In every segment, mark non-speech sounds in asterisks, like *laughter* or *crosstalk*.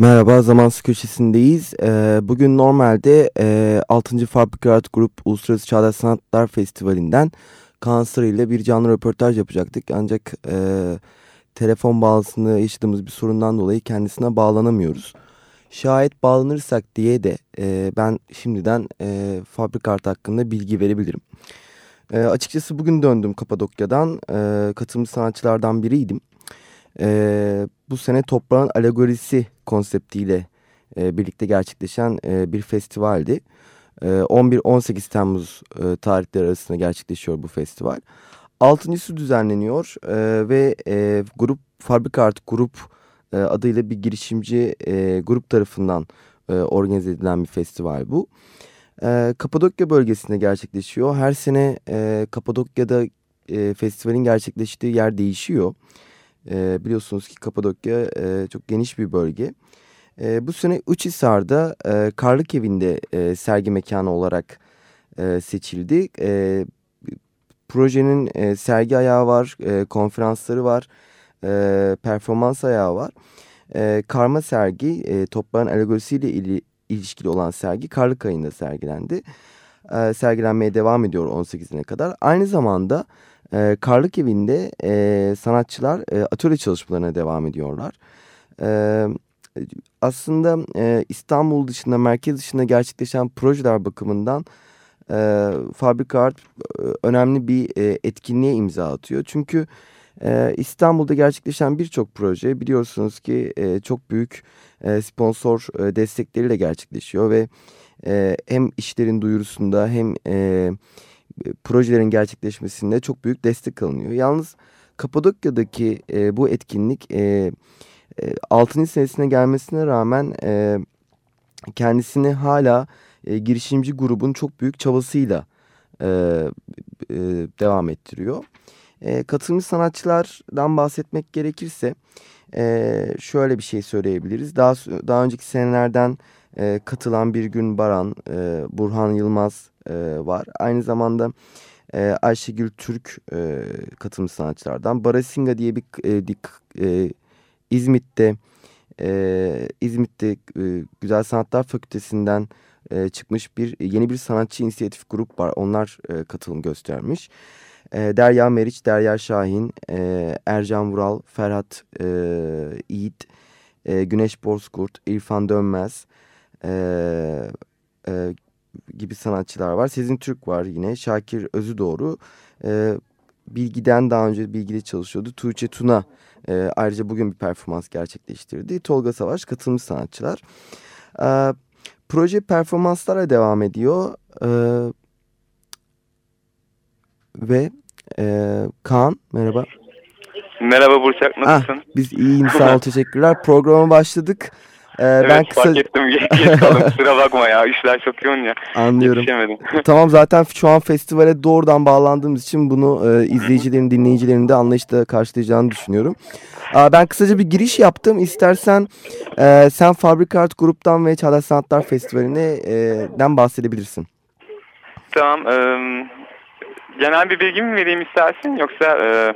Merhaba, Zamansız Köşesi'ndeyiz. Ee, bugün normalde e, 6. Fabrika Art Grup Uluslararası Çağdaş Sanatlar Festivali'nden Kaan Sarı ile bir canlı röportaj yapacaktık. Ancak e, telefon bağlantısında yaşadığımız bir sorundan dolayı kendisine bağlanamıyoruz. Şayet bağlanırsak diye de e, ben şimdiden e, Fabrika Art hakkında bilgi verebilirim. E, açıkçası bugün döndüm Kapadokya'dan. E, katılımcı sanatçılardan biriydim. E, bu sene toprağın alegorisi konseptiyle e, birlikte gerçekleşen e, bir festivaldi. E, 11-18 Temmuz e, tarihleri arasında gerçekleşiyor bu festival. Altıncısı düzenleniyor e, ve e, grup Fabrika Art Grup e, adıyla bir girişimci e, grup tarafından e, organize edilen bir festival bu. E, Kapadokya bölgesinde gerçekleşiyor. Her sene e, Kapadokya'da e, festivalin gerçekleştiği yer değişiyor. E, biliyorsunuz ki Kapadokya e, çok geniş bir bölge. E, bu sene Uçhisar'da e, Karlık Evi'nde e, sergi mekanı olarak e, seçildi. E, projenin e, sergi ayağı var, e, konferansları var, e, performans ayağı var. E, karma sergi, e, toprağın alegorisiyle ili, ilişkili olan sergi Karlık ayında sergilendi. E, sergilenmeye devam ediyor 18'ine kadar. Aynı zamanda e, Karlık Evi'nde e, sanatçılar e, atölye çalışmalarına devam ediyorlar. E, aslında e, İstanbul dışında, merkez dışında gerçekleşen projeler bakımından e, Fabrika Art e, önemli bir e, etkinliğe imza atıyor. Çünkü e, İstanbul'da gerçekleşen birçok proje biliyorsunuz ki e, çok büyük e, sponsor e, destekleriyle gerçekleşiyor ve e, hem işlerin duyurusunda hem e, projelerin gerçekleşmesinde çok büyük destek alınıyor. Yalnız Kapadokya'daki e, bu etkinlik e, e, 6. senesine gelmesine rağmen e, kendisini hala e, girişimci grubun çok büyük çabasıyla e, e, devam ettiriyor. E, katılımcı sanatçılardan bahsetmek gerekirse e, şöyle bir şey söyleyebiliriz. Daha daha önceki senelerden e, katılan bir gün Baran, e, Burhan Yılmaz e, var. Aynı zamanda e, Ayşegül Türk e, katılımcı sanatçılardan. Barasinga diye bir e, e, İzmit'te e, İzmit'te e, Güzel Sanatlar Fakültesinden e, çıkmış bir yeni bir sanatçı inisiyatif grup var. Onlar e, katılım göstermiş. Derya Meriç, Derya Şahin, e, Ercan Vural, Ferhat e, Yiğit, e, Güneş Bozkurt, İrfan Dönmez e, e, gibi sanatçılar var. Sezin Türk var yine, Şakir Özüdoğru. E, Bilgi'den daha önce Bilgi'de çalışıyordu. Tuğçe Tuna e, ayrıca bugün bir performans gerçekleştirdi. Tolga Savaş katılmış sanatçılar. E, proje performanslara devam ediyor. E, ve e, Kaan merhaba. Merhaba Burçak nasılsın? Ah, biz iyiyim sağ ol *laughs* teşekkürler. Programa başladık. Ee, evet ben kısa... fark ettim geç *laughs* kaldım kusura bakma ya işler çok yoğun ya. Anlıyorum. tamam zaten şu an festivale doğrudan bağlandığımız için bunu e, izleyicilerin dinleyicilerin de anlayışla karşılayacağını düşünüyorum. Aa, ben kısaca bir giriş yaptım. İstersen e, sen Fabrika Art Grup'tan ve Çağdaş Sanatlar Festivali'nden e, bahsedebilirsin. Tamam. E, genel bir bilgi mi vereyim istersin yoksa... E,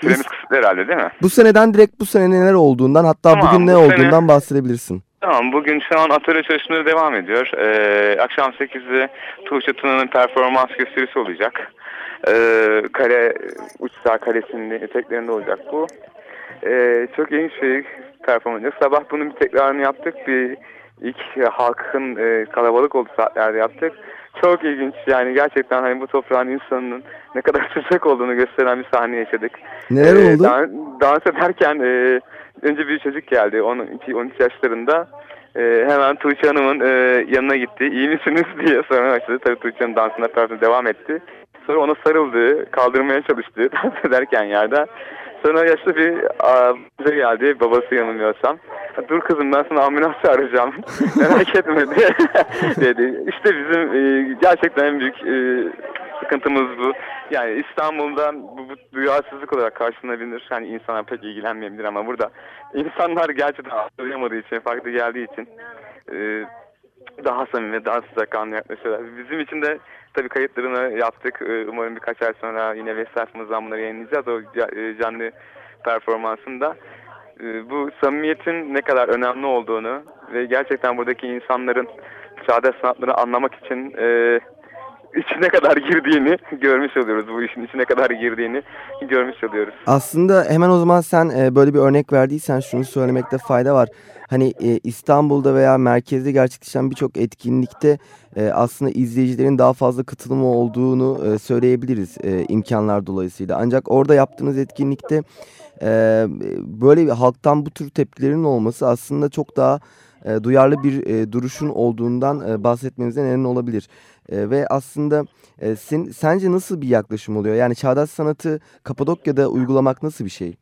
Süremiz kısıtlı herhalde değil mi? Bu seneden direkt bu sene neler olduğundan hatta tamam, bugün ne bu olduğundan sene... bahsedebilirsin. Tamam bugün şu an atölye çalışmaları devam ediyor. Ee, akşam 8'de Tuğçe Tuna'nın performans gösterisi olacak. Ee, kale, Uçsağ Kalesi'nin eteklerinde olacak bu. Ee, çok ilginç bir performans olacak. Sabah bunun bir tekrarını yaptık. Bir ilk halkın e, kalabalık olduğu saatlerde yaptık çok ilginç yani gerçekten hani bu toprağın insanının ne kadar *laughs* sıcak olduğunu gösteren bir sahne yaşadık. Neler ee, oldu? Dans, dans ederken e, önce bir çocuk geldi 12-13 yaşlarında. E, hemen Tuğçe Hanım'ın e, yanına gitti. İyi misiniz *laughs* diye sormaya başladı. Tabii Tuğçe Hanım dansına tarafına devam etti. Sonra ona sarıldı, kaldırmaya çalıştı *laughs* dans ederken yerde. Sonra yaşlı bir bize geldi babası yanılmıyorsam. Dur kızım ben sana ambulans çağıracağım. *laughs* Merak etme *laughs* dedi. İşte bizim e, gerçekten en büyük e, sıkıntımız bu. Yani İstanbul'da bu, bu duyarsızlık olarak karşılanabilir. Yani insanlar pek ilgilenmeyebilir ama burada insanlar gerçekten anlayamadığı için, farklı geldiği için e, daha samimi, daha sıcakkanlı yaklaşıyorlar. Bizim için de tabii kayıtlarını yaptık. E, umarım birkaç ay sonra yine web sayfamızdan bunları yayınlayacağız. O e, canlı performansında bu samimiyetin ne kadar önemli olduğunu ve gerçekten buradaki insanların çağdaş sanatları anlamak için e, içine kadar girdiğini görmüş oluyoruz. Bu işin içine kadar girdiğini görmüş oluyoruz. Aslında hemen o zaman sen e, böyle bir örnek verdiysen şunu söylemekte fayda var. Hani e, İstanbul'da veya merkezde gerçekleşen birçok etkinlikte e, aslında izleyicilerin daha fazla katılımı olduğunu söyleyebiliriz imkanlar dolayısıyla. Ancak orada yaptığınız etkinlikte böyle bir halktan bu tür tepkilerin olması aslında çok daha duyarlı bir duruşun olduğundan e, bahsetmenize neden olabilir. E, ve aslında e, sen, sence nasıl bir yaklaşım oluyor? Yani çağdaş sanatı Kapadokya'da uygulamak nasıl bir şey?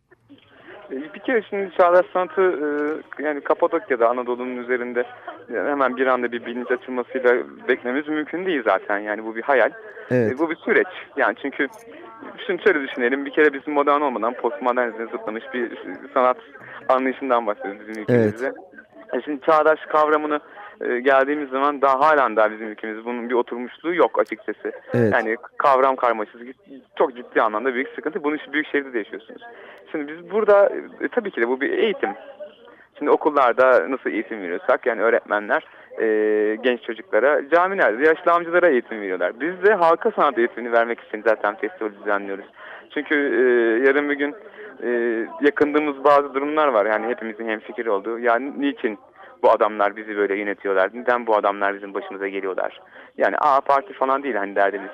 E, bir kere şimdi çağdaş sanatı e, yani Kapadokya'da Anadolu'nun üzerinde hemen bir anda bir bilinç açılmasıyla beklememiz mümkün değil zaten. Yani bu bir hayal. Evet. E, bu bir süreç. Yani çünkü şimdi şöyle düşünelim. Bir kere bizim modern olmadan postmodernizme zıplamış bir sanat anlayışından bahsediyoruz bizim ülkemizde. Evet. E şimdi çağdaş kavramını e, geldiğimiz zaman daha halen daha bizim ülkemizde bunun bir oturmuşluğu yok açıkçası. Evet. Yani kavram karmaşası çok ciddi anlamda büyük sıkıntı. Bunu büyük şehirde de yaşıyorsunuz. Şimdi biz burada e, tabii ki de bu bir eğitim. Şimdi okullarda nasıl eğitim veriyorsak yani öğretmenler e, genç çocuklara, camilerde yaşlı amcalara eğitim veriyorlar. Biz de halka sanat eğitimini vermek için zaten festival düzenliyoruz. Çünkü e, yarın bir gün e, yakındığımız bazı durumlar var. Yani hepimizin hemfikir olduğu. Yani niçin bu adamlar bizi böyle yönetiyorlar? Neden bu adamlar bizim başımıza geliyorlar? Yani A parti falan değil hani derdimiz.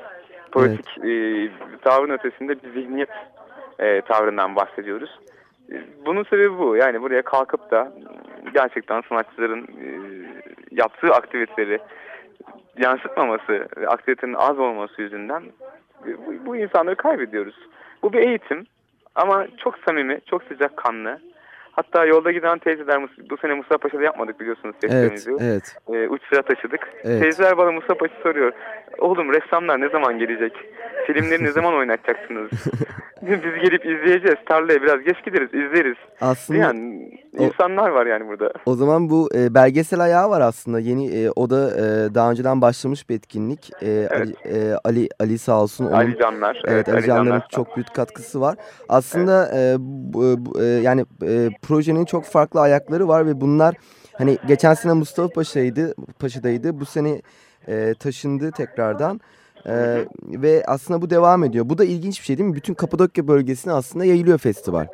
Politik evet. e, tavrın ötesinde bir zihniyet e, tavrından bahsediyoruz. E, bunun sebebi bu. Yani buraya kalkıp da gerçekten sanatçıların e, yaptığı aktiviteleri yansıtmaması, aktivitenin az olması yüzünden e, bu, bu insanları kaybediyoruz. Bu bir eğitim. Ama çok samimi, çok sıcak kanlı. Hatta yolda giden teyzeler bu sene Mustafa Paşa'da yapmadık biliyorsunuz festivalimizi. Evet, evet. Ee, uç sıra taşıdık. Evet. Teyzeler bana Mustafa Paşa soruyor. Oğlum ressamlar ne zaman gelecek? Filmleri ne *laughs* zaman oynatacaksınız? *laughs* Biz gelip izleyeceğiz. Tarlaya biraz geç gideriz, izleriz. Aslında yani insanlar var yani burada. O zaman bu e, belgesel ayağı var aslında. Yeni e, o da e, daha önceden başlamış bir etkinlik. E, evet. Ali, e, Ali Ali sağ olsun. Onun, Ali Canlar. Evet, Ali, Ali Canlar'ın Canlar. çok büyük katkısı var. Aslında evet. e, bu, bu, e, yani e, projenin çok farklı ayakları var ve bunlar hani geçen sene Mustafa Paşa'ydı, Paşa'daydı. Bu sene e, taşındı tekrardan. Ee, ve aslında bu devam ediyor. Bu da ilginç bir şey değil mi? Bütün Kapadokya bölgesine aslında yayılıyor festival.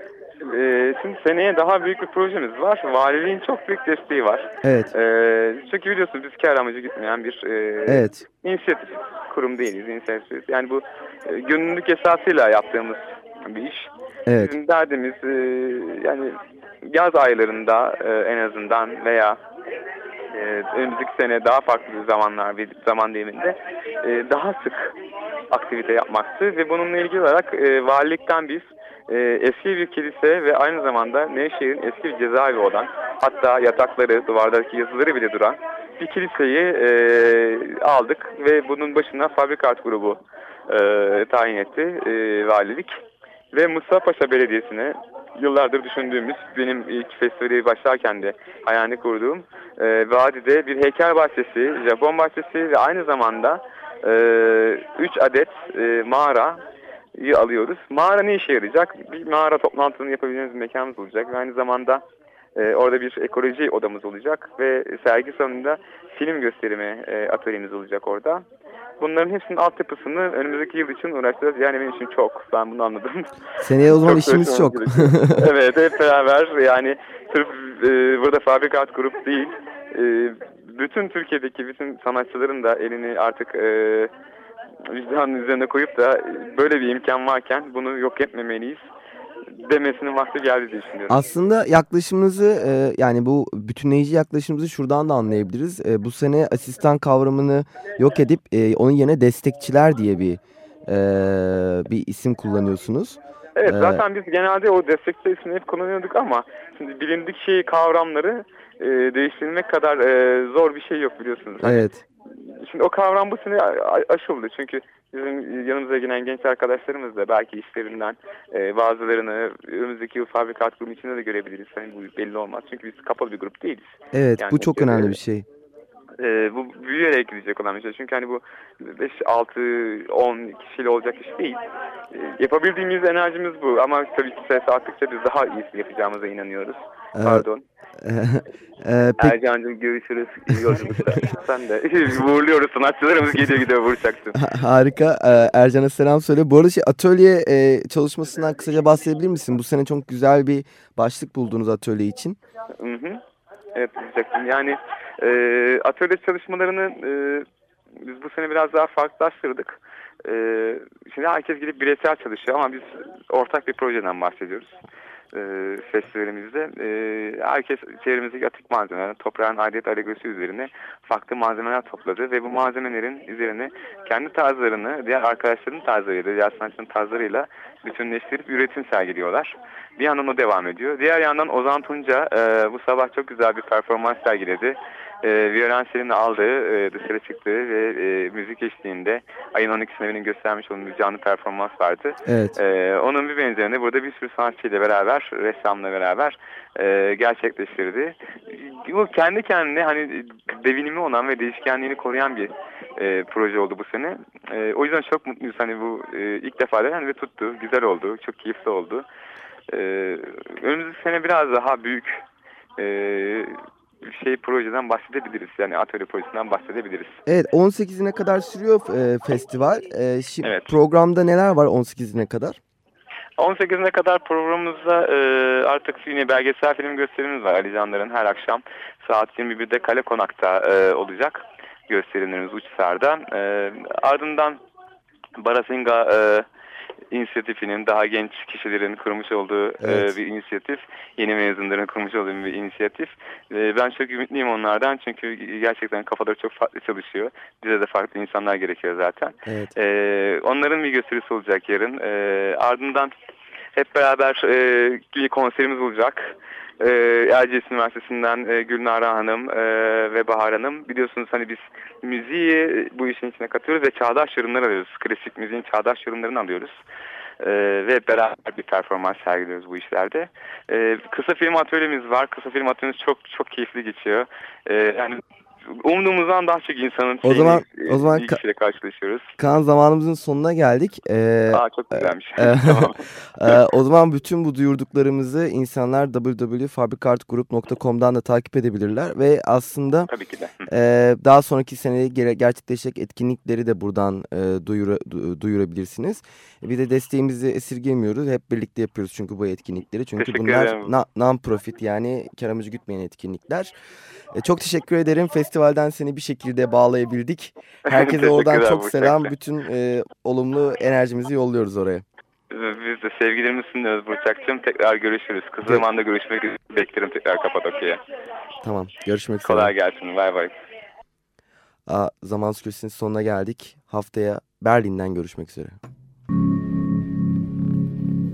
Şimdi seneye daha büyük bir projemiz var. Valiliğin çok büyük desteği var. Evet. Ee, çünkü biliyorsunuz biz kar amacı gitmeyen bir e, evet. inisiyatif kurum değiliz. İnisiyatif. Yani bu e, gönüllülük esasıyla yaptığımız bir iş. Evet. Bizim derdimiz e, yani yaz aylarında e, en azından veya e, önümüzdeki sene daha farklı zamanlar bir zaman diliminde e, daha sık aktivite yapmaktı ve bununla ilgili olarak e, valilikten biz e, eski bir kilise ve aynı zamanda Nevşehir'in eski bir cezaevi olan hatta yatakları, duvardaki yazıları bile duran bir kiliseyi e, aldık ve bunun başına Fabrikart grubu e, tayin etti e, valilik. Ve Mustafa Paşa Belediyesi'ne yıllardır düşündüğümüz benim ilk festivali başlarken de hayalini kurduğum e, vadide bir heykel bahçesi, Japon bahçesi ve aynı zamanda 3 e, adet e, mağara alıyoruz. Mağara ne işe yarayacak? Bir mağara toplantısını yapabileceğimiz bir mekanımız olacak ve aynı zamanda e, orada bir ekoloji odamız olacak ve sergi salonunda film gösterimi e, atölyemiz olacak orada. Bunların hepsinin altyapısını önümüzdeki yıl için uğraşacağız. Yani benim için çok. Ben bunu anladım. Seneye o zaman çok işimiz çok. *laughs* evet hep beraber yani sırf e, burada Fabrikat Grup değil. E, bütün Türkiye'deki bütün sanatçıların da elini artık e, vicdanın üzerine koyup da böyle bir imkan varken bunu yok etmemeliyiz demesinin vakti geldi diye düşünüyorum. Aslında yaklaşımınızı e, yani bu bütünleyici yaklaşımımızı şuradan da anlayabiliriz. E, bu sene asistan kavramını yok edip e, onun yerine destekçiler diye bir e, bir isim kullanıyorsunuz. Evet zaten biz genelde o destekçi ismini hep kullanıyorduk ama şimdi bilindik şey kavramları e, değiştirmek kadar e, zor bir şey yok biliyorsunuz. Evet. Şimdi o kavram bu sene aşıldı çünkü bizim yanımıza gelen genç arkadaşlarımız da belki işlerinden e, bazılarını önümüzdeki yıl fabrikat grubu içinde de görebiliriz. Hani bu belli olmaz çünkü biz kapalı bir grup değiliz. Evet yani, bu çok önemli bir şey e, bu büyüyerek gidecek olan bir şey. Çünkü hani bu 5, 6, 10 kişiyle olacak iş değil. E, yapabildiğimiz enerjimiz bu. Ama tabii ki ses arttıkça biz daha iyisi yapacağımıza inanıyoruz. Evet. Pardon. *laughs* ee, pek... Ercan'cığım görüşürüz. İyi yolculuklar. *laughs* Sen de. *laughs* Uğurluyoruz sanatçılarımız geliyor gidiyor vuracaksın. Harika. Ee, Ercan'a selam söyle. Bu arada şey, atölye e, çalışmasından kısaca bahsedebilir misin? Bu sene çok güzel bir başlık buldunuz atölye için. Hı hı. Evet diyecektim. Yani e, atölye çalışmalarını e, biz bu sene biraz daha farklılaştırdık. E, şimdi herkes gidip bireysel çalışıyor ama biz ortak bir projeden bahsediyoruz. E, festivalimizde e, herkes çevremizdeki atık malzemeler, toprağın aidiyet alegorisi üzerine farklı malzemeler topladı ve bu malzemelerin üzerine kendi tarzlarını diğer arkadaşlarının tarzlarıyla, diğer sanatçının tarzlarıyla bütünleştirip üretim sergiliyorlar. Bir yandan o devam ediyor. Diğer yandan Ozan Tunca e, bu sabah çok güzel bir performans sergiledi. E, Violensler'in aldığı, e, dışarı çıktığı ve e, müzik eşliğinde ayın 12'sinde benim göstermiş olduğum canlı performans vardı. Evet. E, onun bir benzerini burada bir sürü sanatçıyla beraber, ressamla beraber e, gerçekleştirdi. Bu kendi kendine hani devinimi olan ve değişkenliğini koruyan bir e, proje oldu bu sene. E, o yüzden çok mutluyuz hani bu e, ilk defa yani ve tuttu, güzel oldu, çok keyifli oldu. E, önümüzdeki sene biraz daha büyük e, şey projeden bahsedebiliriz. Yani atölye projesinden bahsedebiliriz. Evet 18'ine kadar sürüyor e, festival. E, şimdi evet. Programda neler var 18'ine kadar? 18'ine kadar programımızda e, artık yine belgesel film gösterimimiz var Ali Canlar'ın her akşam saat 21'de Kale Konak'ta e, olacak gösterimlerimiz Uçsar'da. E, ardından Barasinga e, inisiyatifinin daha genç kişilerin kurmuş olduğu e, evet. e, bir inisiyatif. Yeni mezunların kurmuş olduğu bir inisiyatif. E, ben çok ümitliyim onlardan çünkü gerçekten kafaları çok farklı çalışıyor. Bize de farklı insanlar gerekiyor zaten. Evet. E, onların bir gösterisi olacak yarın. E, ardından hep beraber e, bir konserimiz olacak e, Erciyes Üniversitesi'nden e, Gülnara Hanım e, ve Bahar Hanım. Biliyorsunuz hani biz müziği bu işin içine katıyoruz ve çağdaş yorumlar alıyoruz. Klasik müziğin çağdaş yorumlarını alıyoruz. Ee, ve beraber bir performans sergiliyoruz bu işlerde. Ee, kısa film atölyemiz var. Kısa film atölyemiz çok çok keyifli geçiyor. Ee, yani umduğumuzdan daha çok insanın o zaman o zaman ka karşılaşıyoruz. Kaan zamanımızın sonuna geldik. Ee, Aa çok güzelmiş. E, *laughs* *laughs* e, o zaman bütün bu duyurduklarımızı insanlar www.fabrikartgroup.com'dan da takip edebilirler ve aslında Tabii ki de. E, daha sonraki senede gerçekleşecek etkinlikleri de buradan e, duyura, duyurabilirsiniz. Bir de desteğimizi esirgemiyoruz. Hep birlikte yapıyoruz çünkü bu etkinlikleri. Çünkü teşekkür bunlar non-profit yani kar amacı gütmeyen etkinlikler. E, çok teşekkür ederim. Festivalden seni bir şekilde bağlayabildik. *laughs* Herkese oradan çok selam. Bütün e, olumlu enerjimizi yolluyoruz oraya. Biz de sevgilerimizi sunuyoruz Burçak'cığım. Tekrar görüşürüz. Kısa zamanda görüşmek üzere. Beklerim tekrar Kapadokya'ya. Tamam. Görüşmek üzere. Kolay gelsin. Bay bay. Zaman süresinin sonuna geldik. Haftaya Berlin'den görüşmek üzere.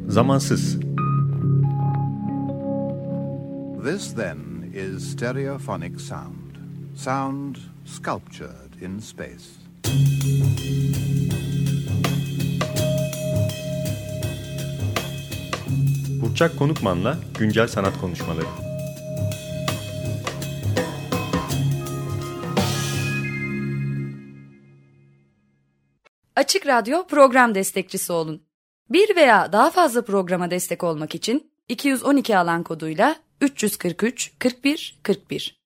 Zamansız. This then is stereophonic sound. Sound sculptured in space. Burçak Konukman'la güncel sanat konuşmaları. Açık Radyo program destekçisi olun. Bir veya daha fazla programa destek olmak için 212 alan koduyla 343 41 41